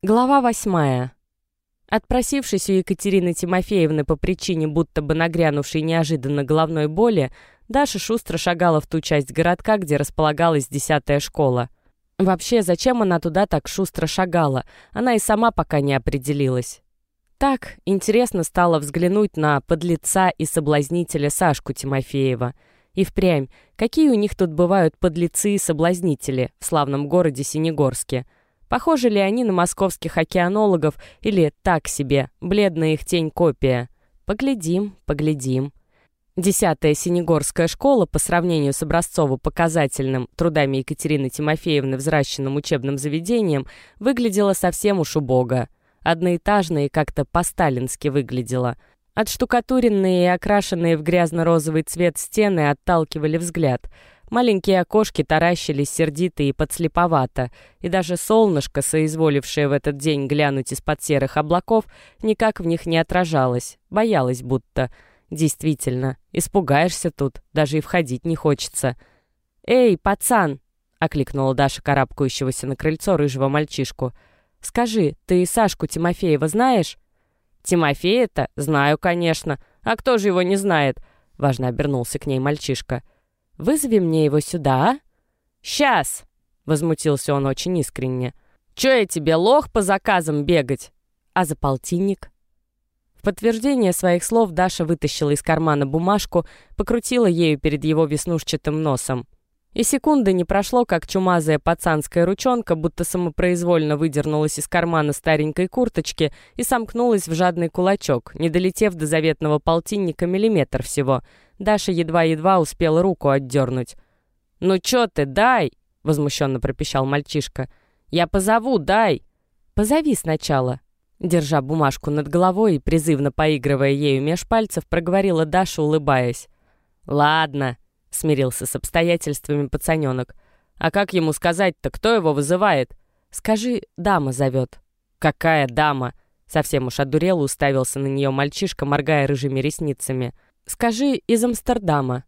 Глава восьмая. Отпросившись у Екатерины Тимофеевны по причине будто бы нагрянувшей неожиданно головной боли, Даша шустро шагала в ту часть городка, где располагалась десятая школа. Вообще, зачем она туда так шустро шагала? Она и сама пока не определилась. Так, интересно стало взглянуть на подлеца и соблазнителя Сашку Тимофеева. И впрямь, какие у них тут бывают подлецы и соблазнители в славном городе Синегорске – Похожи ли они на московских океанологов или так себе, бледная их тень-копия? Поглядим, поглядим. Десятая Синегорская школа по сравнению с образцово-показательным трудами Екатерины Тимофеевны взращенным учебным заведением выглядела совсем уж убого. Одноэтажная и как-то по-сталински выглядела. Отштукатуренные и окрашенные в грязно-розовый цвет стены отталкивали взгляд – Маленькие окошки таращились сердито и подслеповато, и даже солнышко, соизволившее в этот день глянуть из-под серых облаков, никак в них не отражалось, боялась будто. Действительно, испугаешься тут, даже и входить не хочется. «Эй, пацан!» — окликнула Даша карабкающегося на крыльцо рыжего мальчишку. «Скажи, ты Сашку Тимофеева знаешь?» «Тимофея-то? Знаю, конечно. А кто же его не знает?» — важно обернулся к ней мальчишка. «Тимофея?» Вызови мне его сюда, а?» «Сейчас!» — возмутился он очень искренне. «Чё я тебе, лох, по заказам бегать?» «А за полтинник?» В подтверждение своих слов Даша вытащила из кармана бумажку, покрутила ею перед его веснушчатым носом. И секунды не прошло, как чумазая пацанская ручонка будто самопроизвольно выдернулась из кармана старенькой курточки и сомкнулась в жадный кулачок, не долетев до заветного полтинника миллиметр всего. Даша едва-едва успела руку отдернуть. «Ну чё ты, дай!» — возмущенно пропищал мальчишка. «Я позову, дай!» «Позови сначала!» Держа бумажку над головой и призывно поигрывая ею меж пальцев, проговорила Даша, улыбаясь. «Ладно!» — смирился с обстоятельствами пацаненок. «А как ему сказать-то, кто его вызывает?» «Скажи, дама зовет». «Какая дама?» Совсем уж одурел уставился на нее мальчишка, моргая рыжими ресницами. «Скажи, из Амстердама».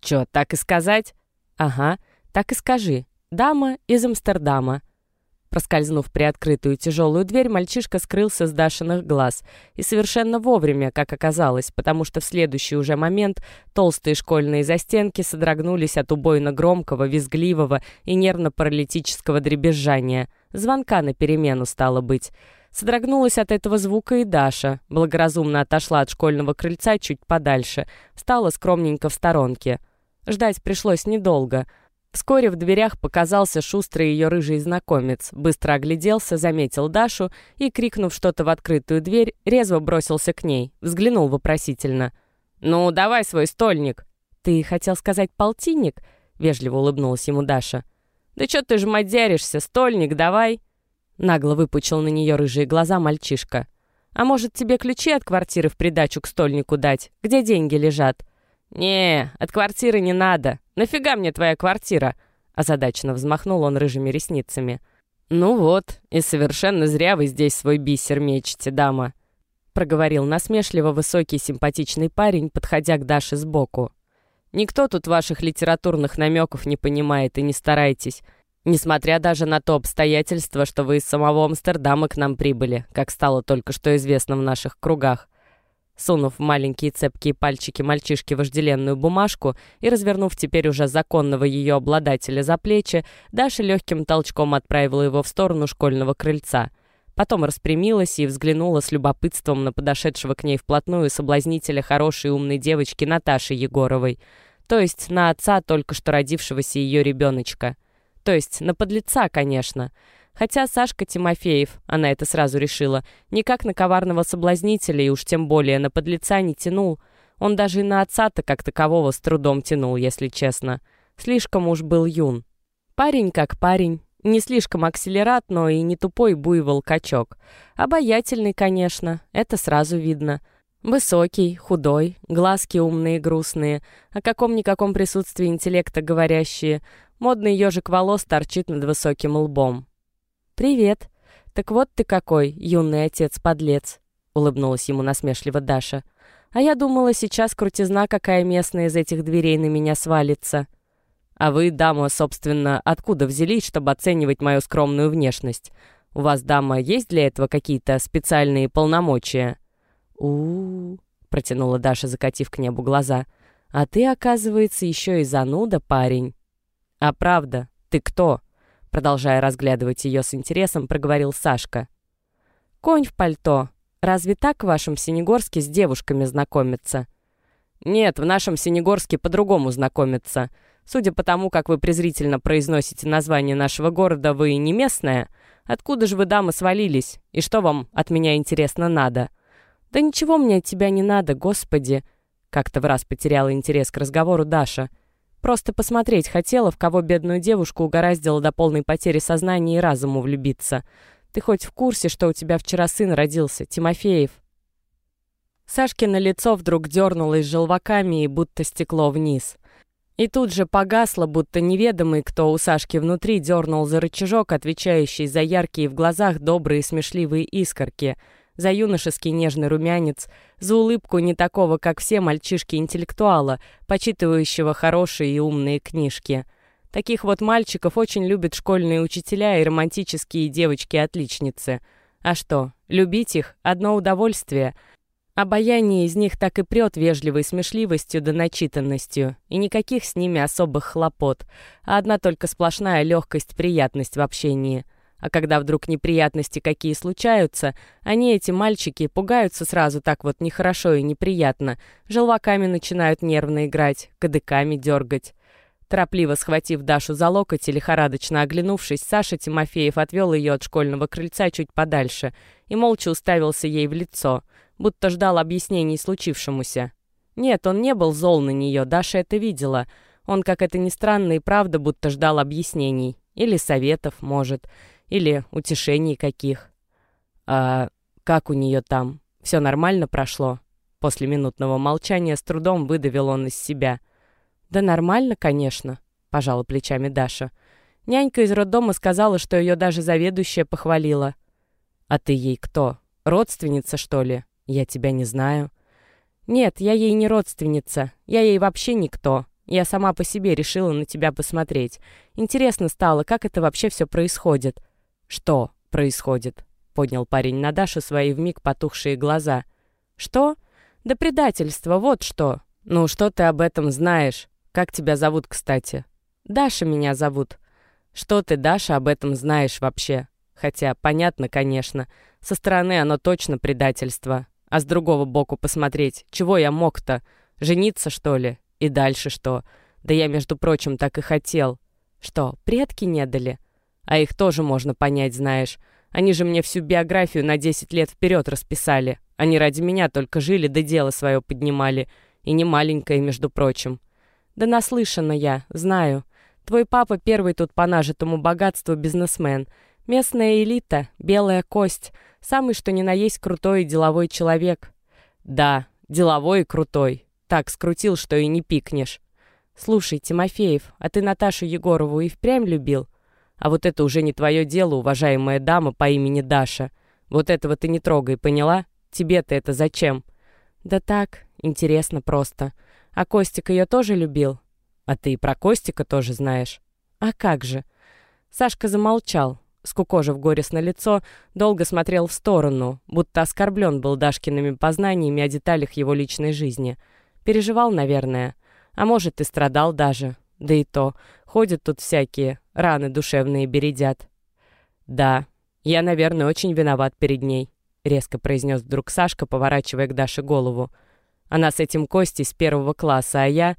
«Чё, так и сказать?» «Ага, так и скажи. Дама из Амстердама». Проскользнув приоткрытую тяжелую дверь, мальчишка скрылся с Дашиных глаз. И совершенно вовремя, как оказалось, потому что в следующий уже момент толстые школьные застенки содрогнулись от убойно громкого, визгливого и нервно-паралитического дребезжания. Звонка на перемену стало быть. Содрогнулась от этого звука и Даша. Благоразумно отошла от школьного крыльца чуть подальше. Встала скромненько в сторонке. Ждать пришлось недолго — Вскоре в дверях показался шустрый ее рыжий знакомец, быстро огляделся, заметил Дашу и, крикнув что-то в открытую дверь, резво бросился к ней, взглянул вопросительно. «Ну, давай свой стольник!» «Ты хотел сказать полтинник?» — вежливо улыбнулась ему Даша. «Да что ты ж мадяришься, стольник давай!» Нагло выпучил на нее рыжие глаза мальчишка. «А может, тебе ключи от квартиры в придачу к стольнику дать? Где деньги лежат?» «Не, от квартиры не надо. Нафига мне твоя квартира?» Озадаченно взмахнул он рыжими ресницами. «Ну вот, и совершенно зря вы здесь свой бисер мечете, дама», проговорил насмешливо высокий симпатичный парень, подходя к Даше сбоку. «Никто тут ваших литературных намеков не понимает и не старайтесь, несмотря даже на то обстоятельство, что вы из самого Амстердама к нам прибыли, как стало только что известно в наших кругах. Сунув маленькие цепкие пальчики мальчишки вожделенную бумажку и развернув теперь уже законного ее обладателя за плечи, Даша легким толчком отправила его в сторону школьного крыльца. Потом распрямилась и взглянула с любопытством на подошедшего к ней вплотную соблазнителя хорошей умной девочки Наташи Егоровой, то есть на отца только что родившегося ее ребеночка. То есть на подлеца, конечно. Хотя Сашка Тимофеев, она это сразу решила, никак на коварного соблазнителя и уж тем более на подлеца не тянул. Он даже и на отца-то как такового с трудом тянул, если честно. Слишком уж был юн. Парень как парень. Не слишком акселерат, но и не тупой буйвол-качок. Обаятельный, конечно, это сразу видно. Высокий, худой, глазки умные, грустные, о каком-никаком присутствии интеллекта говорящие. Модный ежик волос торчит над высоким лбом. «Привет. Так вот ты какой, юный отец-подлец», — улыбнулась ему насмешливо Даша. «А я думала, сейчас крутизна какая местная из этих дверей на меня свалится». «А вы, дама, собственно, откуда взялись, чтобы оценивать мою скромную внешность?» У вас, дама, есть для этого какие-то специальные полномочия?» у, -у, -у протянула Даша, закатив к небу глаза. «А ты, оказывается, еще и зануда, парень». «А правда, ты кто?» Продолжая разглядывать ее с интересом, проговорил Сашка. «Конь в пальто. Разве так в вашем Синегорске с девушками знакомиться?» «Нет, в нашем Синегорске по-другому знакомиться. Судя по тому, как вы презрительно произносите название нашего города, вы не местная. Откуда же вы, дамы, свалились? И что вам от меня, интересно, надо?» «Да ничего мне от тебя не надо, господи!» Как-то в раз потеряла интерес к разговору Даша. Просто посмотреть хотела, в кого бедную девушку угораздило до полной потери сознания и разуму влюбиться. Ты хоть в курсе, что у тебя вчера сын родился, Тимофеев?» Сашкино лицо вдруг дернулось желваками и будто стекло вниз. И тут же погасло, будто неведомый, кто у Сашки внутри дернул за рычажок, отвечающий за яркие в глазах добрые смешливые искорки — за юношеский нежный румянец, за улыбку не такого, как все мальчишки-интеллектуала, почитывающего хорошие и умные книжки. Таких вот мальчиков очень любят школьные учителя и романтические девочки-отличницы. А что, любить их — одно удовольствие. Обаяние из них так и прет вежливой смешливостью да начитанностью, и никаких с ними особых хлопот, а одна только сплошная легкость, приятность в общении — а когда вдруг неприятности какие случаются, они, эти мальчики, пугаются сразу так вот нехорошо и неприятно, желваками начинают нервно играть, кадыками дергать. Торопливо схватив Дашу за локоть и лихорадочно оглянувшись, Саша Тимофеев отвел ее от школьного крыльца чуть подальше и молча уставился ей в лицо, будто ждал объяснений случившемуся. Нет, он не был зол на нее, Даша это видела. Он, как это ни странно и правда, будто ждал объяснений. Или советов, может. Или утешений каких. А как у нее там? Все нормально прошло? После минутного молчания с трудом выдавил он из себя. «Да нормально, конечно», — пожала плечами Даша. Нянька из роддома сказала, что ее даже заведующая похвалила. «А ты ей кто? Родственница, что ли? Я тебя не знаю». «Нет, я ей не родственница. Я ей вообще никто. Я сама по себе решила на тебя посмотреть. Интересно стало, как это вообще все происходит. «Что происходит?» — поднял парень на Дашу свои вмиг потухшие глаза. «Что? Да предательство, вот что. Ну, что ты об этом знаешь? Как тебя зовут, кстати?» «Даша меня зовут». «Что ты, Даша, об этом знаешь вообще?» Хотя, понятно, конечно. Со стороны оно точно предательство. А с другого боку посмотреть, чего я мог-то? Жениться, что ли? И дальше что? Да я, между прочим, так и хотел. Что, предки не дали?» А их тоже можно понять, знаешь. Они же мне всю биографию на 10 лет вперед расписали. Они ради меня только жили, да дело свое поднимали. И не маленькое, между прочим. Да наслышана я, знаю. Твой папа первый тут по нажитому богатству бизнесмен. Местная элита, белая кость. Самый что ни на есть крутой и деловой человек. Да, деловой и крутой. Так скрутил, что и не пикнешь. Слушай, Тимофеев, а ты Наташу Егорову и впрямь любил? А вот это уже не твое дело, уважаемая дама по имени Даша. Вот этого ты не трогай, поняла? Тебе-то это зачем?» «Да так, интересно просто. А Костик ее тоже любил?» «А ты и про Костика тоже знаешь?» «А как же?» Сашка замолчал, скукожив горестно лицо, долго смотрел в сторону, будто оскорблен был Дашкиными познаниями о деталях его личной жизни. Переживал, наверное. А может, и страдал даже. Да и то, ходят тут всякие, раны душевные бередят. «Да, я, наверное, очень виноват перед ней», — резко произнес вдруг Сашка, поворачивая к Даше голову. «Она с этим Костей с первого класса, а я...»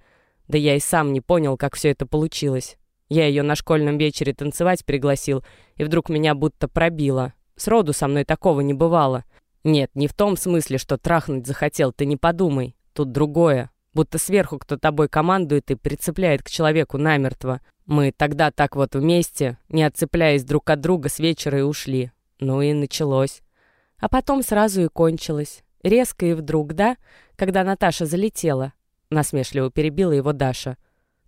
Да я и сам не понял, как все это получилось. Я ее на школьном вечере танцевать пригласил, и вдруг меня будто пробило. Сроду со мной такого не бывало. Нет, не в том смысле, что трахнуть захотел, ты не подумай. Тут другое. Будто сверху кто тобой командует и прицепляет к человеку намертво. Мы тогда так вот вместе, не отцепляясь друг от друга, с вечера и ушли. Ну и началось. А потом сразу и кончилось. Резко и вдруг, да? Когда Наташа залетела. Насмешливо перебила его Даша.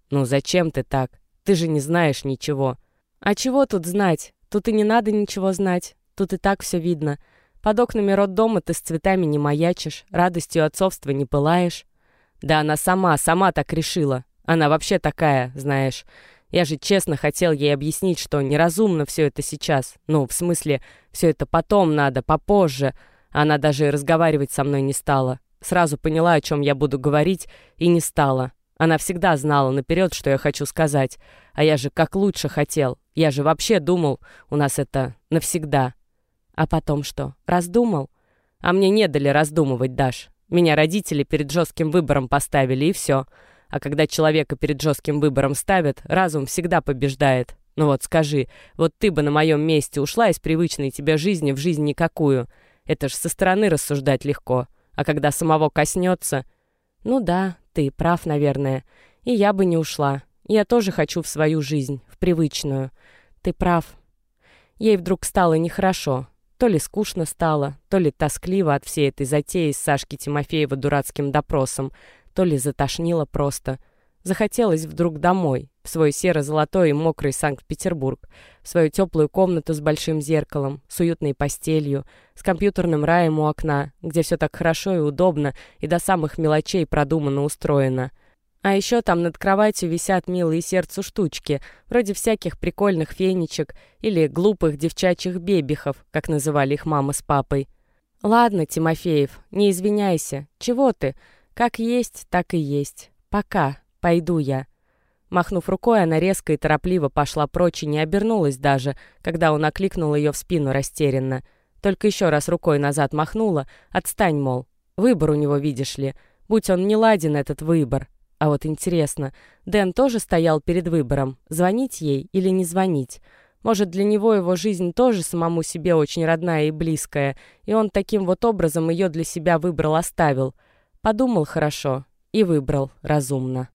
«Ну зачем ты так? Ты же не знаешь ничего». «А чего тут знать? Тут и не надо ничего знать. Тут и так все видно. Под окнами роддома ты с цветами не маячишь, радостью отцовства не пылаешь». «Да она сама, сама так решила. Она вообще такая, знаешь. Я же честно хотел ей объяснить, что неразумно все это сейчас. Ну, в смысле, все это потом надо, попозже. Она даже разговаривать со мной не стала. Сразу поняла, о чем я буду говорить, и не стала. Она всегда знала наперед, что я хочу сказать. А я же как лучше хотел. Я же вообще думал, у нас это навсегда. А потом что, раздумал? А мне не дали раздумывать, Даш. Меня родители перед жестким выбором поставили, и все. А когда человека перед жестким выбором ставят, разум всегда побеждает. Ну вот скажи, вот ты бы на моем месте ушла из привычной тебе жизни в жизнь никакую. Это ж со стороны рассуждать легко. А когда самого коснется... Ну да, ты прав, наверное. И я бы не ушла. Я тоже хочу в свою жизнь, в привычную. Ты прав. Ей вдруг стало нехорошо. То ли скучно стало, то ли тоскливо от всей этой затеи с Сашки Тимофеева дурацким допросом, то ли затошнило просто. Захотелось вдруг домой, в свой серо-золотой и мокрый Санкт-Петербург, в свою теплую комнату с большим зеркалом, с уютной постелью, с компьютерным раем у окна, где все так хорошо и удобно и до самых мелочей продуманно устроено. А еще там над кроватью висят милые сердцу штучки, вроде всяких прикольных фенечек или глупых девчачьих бебихов, как называли их мама с папой. «Ладно, Тимофеев, не извиняйся. Чего ты? Как есть, так и есть. Пока. Пойду я». Махнув рукой, она резко и торопливо пошла прочь и не обернулась даже, когда он окликнул ее в спину растерянно. Только еще раз рукой назад махнула. «Отстань, мол. Выбор у него, видишь ли. Будь он не ладен, этот выбор». А вот интересно, Дэн тоже стоял перед выбором, звонить ей или не звонить. Может, для него его жизнь тоже самому себе очень родная и близкая, и он таким вот образом ее для себя выбрал, оставил. Подумал хорошо и выбрал разумно.